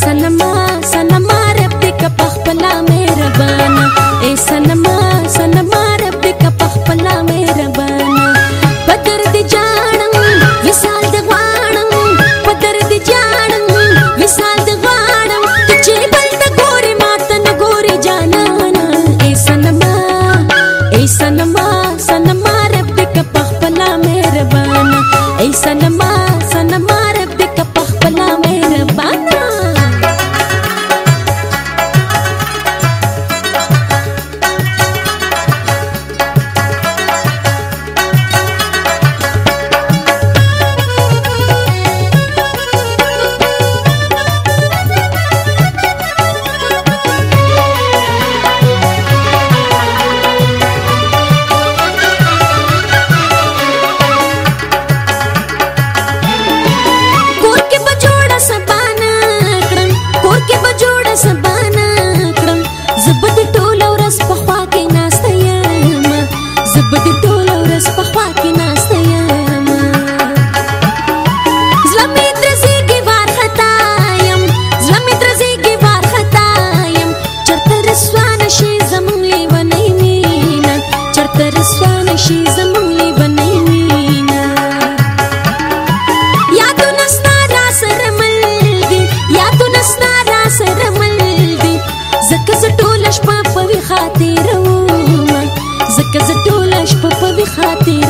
सनमा सनमा रब ते कपख पला मेहरबान ए सनमा لی بنای مینا چرته رسوان شي زمون لی بنای مینا یا تو نسنا را سره ملګری یا تو نسنا را سره ملګری زکه ز ټول شپه په خاطر و زکه ز ټول شپه په خاطر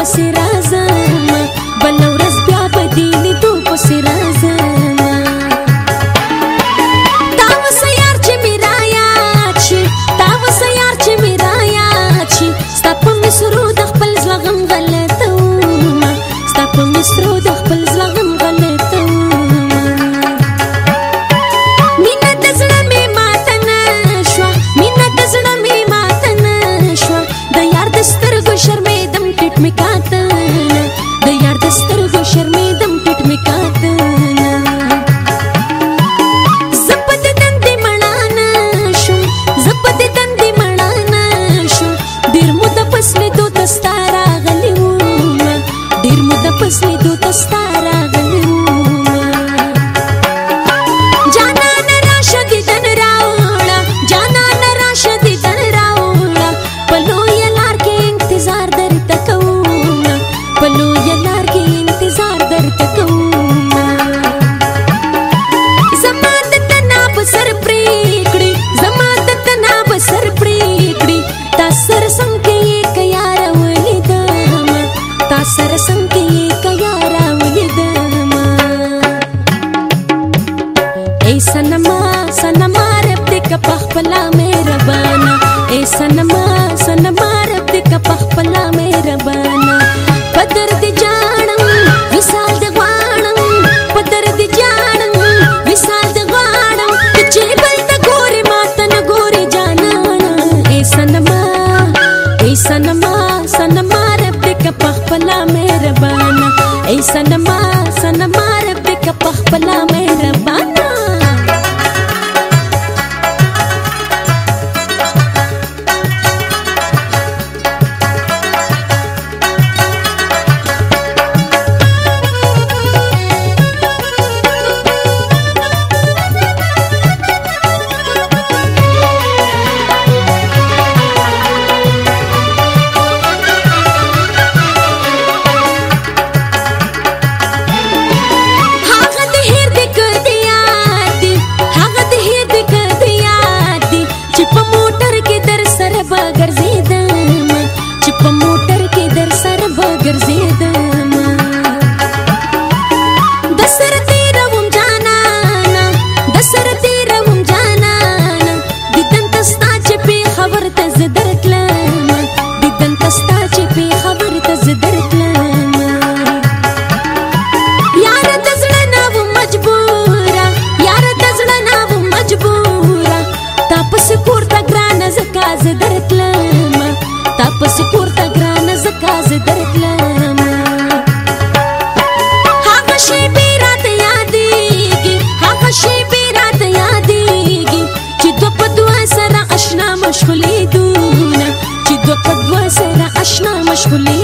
پسې راځم بل ورځ بیا به دې لیدو پسې راځم دا وسه یار چې می را یاد شي دا وسه یار چې می را یاد شي ستا په مصرو د خپل زلغم غلطه ونما ستا په مصرو د خپل زلغم سنما سنما رب دې کا پخپلا مهربانا اے سنما سنما رب دې کا پخپلا مهربانا قدر دې खुली